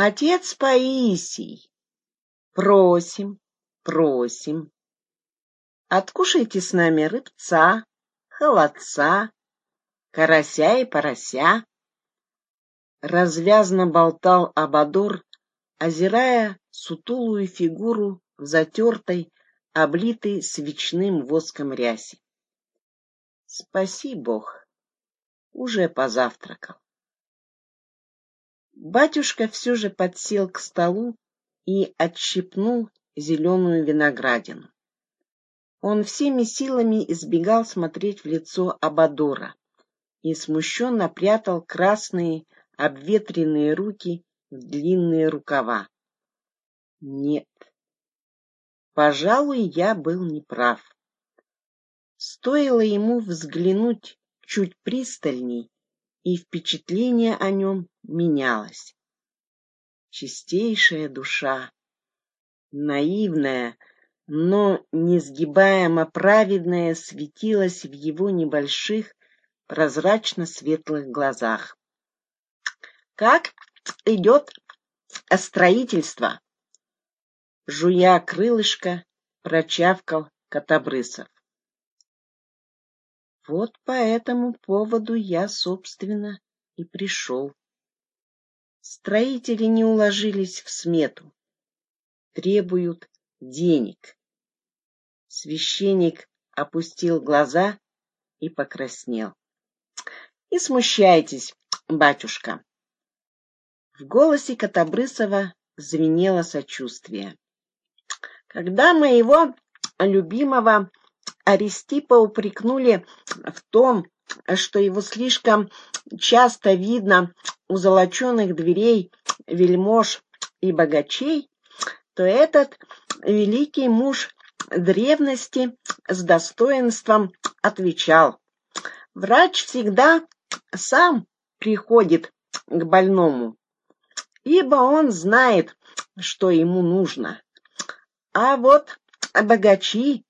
Отец Паисий, просим, просим, откушайте с нами рыбца, холодца, карася и порося. Развязно болтал Абадор, озирая сутулую фигуру в затертой, облитой свечным воском рясе. Спаси Бог, уже позавтракал. Батюшка все же подсел к столу и отщипнул зеленую виноградину. Он всеми силами избегал смотреть в лицо Абадора и смущенно прятал красные обветренные руки в длинные рукава. Нет, пожалуй, я был неправ. Стоило ему взглянуть чуть пристальней, и впечатление о нем менялось. Чистейшая душа, наивная, но несгибаемо праведная, светилась в его небольших, прозрачно-светлых глазах. «Как идет строительство?» Жуя крылышко, прочавкал Котобрысов. Вот по этому поводу я, собственно, и пришел. Строители не уложились в смету. Требуют денег. Священник опустил глаза и покраснел. — Не смущайтесь, батюшка. В голосе Котобрысова звенело сочувствие. Когда моего любимого Аристипа упрекнули в том, что его слишком часто видно у золоченых дверей вельмож и богачей, то этот великий муж древности с достоинством отвечал. Врач всегда сам приходит к больному, ибо он знает, что ему нужно. А вот богачи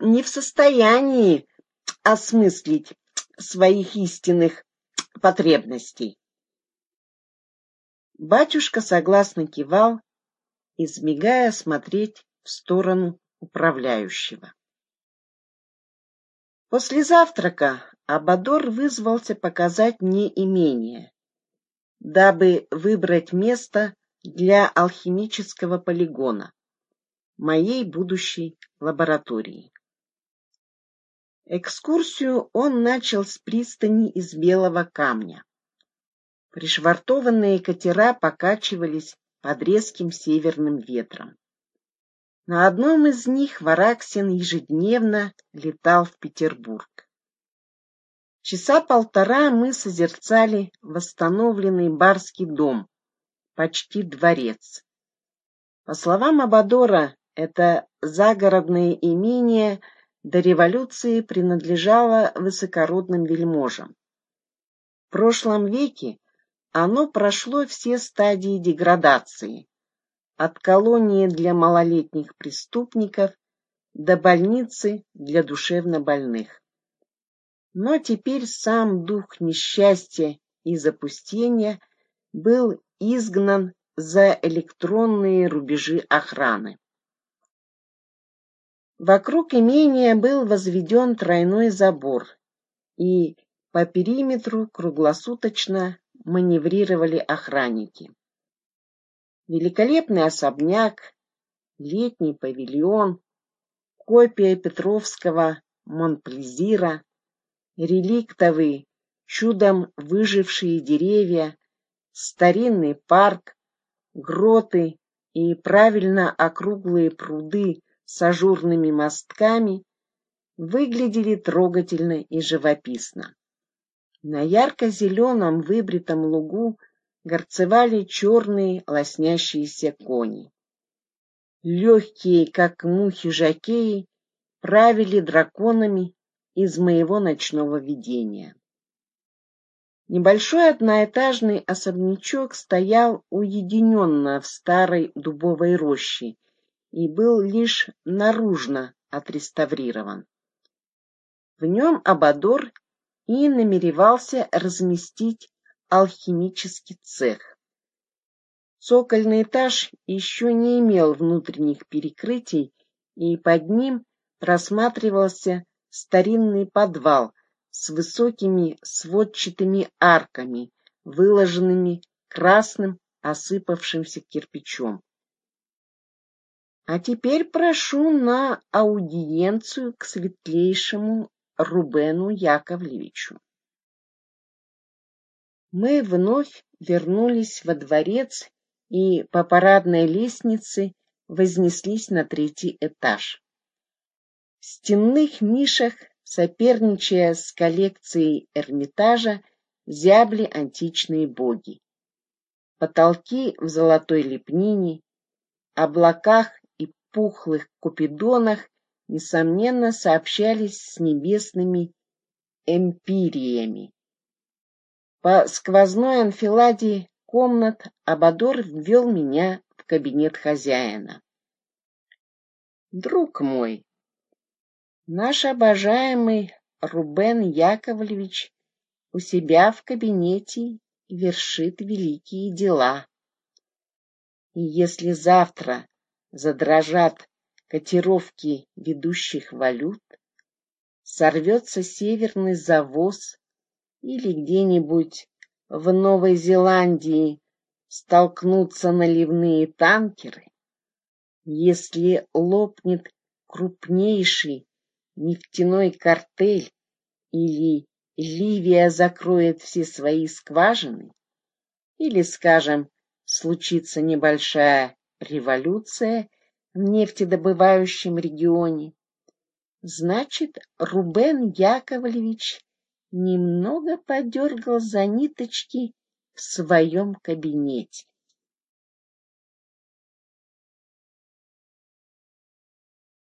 не в состоянии осмыслить своих истинных потребностей. Батюшка согласно кивал, избегая смотреть в сторону управляющего. После завтрака Абадор вызвался показать мне имение, дабы выбрать место для алхимического полигона, моей будущей лаборатории. Экскурсию он начал с пристани из белого камня. Пришвартованные катера покачивались под резким северным ветром. На одном из них Вараксин ежедневно летал в Петербург. Часа полтора мы созерцали восстановленный барский дом, почти дворец. По словам Абадора, это загородное имение — до революции принадлежало высокородным вельможам. В прошлом веке оно прошло все стадии деградации, от колонии для малолетних преступников до больницы для душевнобольных. Но теперь сам дух несчастья и запустения был изгнан за электронные рубежи охраны. Вокруг имения был возведен тройной забор, и по периметру круглосуточно маневрировали охранники. Великолепный особняк, летний павильон, копия Петровского Монплезира, реликтовые, чудом выжившие деревья, старинный парк, гроты и правильно округлые пруды с ажурными мостками выглядели трогательно и живописно. На ярко-зеленом выбритом лугу горцевали черные лоснящиеся кони. Легкие, как мухи жакеи, правили драконами из моего ночного видения. Небольшой одноэтажный особнячок стоял уединенно в старой дубовой роще и был лишь наружно отреставрирован. В нем Абадор и намеревался разместить алхимический цех. Цокольный этаж еще не имел внутренних перекрытий, и под ним просматривался старинный подвал с высокими сводчатыми арками, выложенными красным осыпавшимся кирпичом. А теперь прошу на аудиенцию к светлейшему Рубену Яковлевичу. Мы вновь вернулись во дворец и по парадной лестнице вознеслись на третий этаж. В стенных нишах, соперничая с коллекцией Эрмитажа, зябли античные боги. Потолки в золотой лепнине, облаках пухлых купидонах несомненно сообщались с небесными эмпириями. По сквозной анфиладе комнат Абадор ввел меня в кабинет хозяина. Друг мой, наш обожаемый Рубен Яковлевич у себя в кабинете вершит великие дела. И если завтра задрожат котировки ведущих валют, сорвется северный завоз или где-нибудь в Новой Зеландии столкнутся наливные танкеры, если лопнет крупнейший нефтяной картель или Ливия закроет все свои скважины, или, скажем, случится небольшая революция в нефтедобывающем регионе, значит, Рубен Яковлевич немного подергал за ниточки в своем кабинете.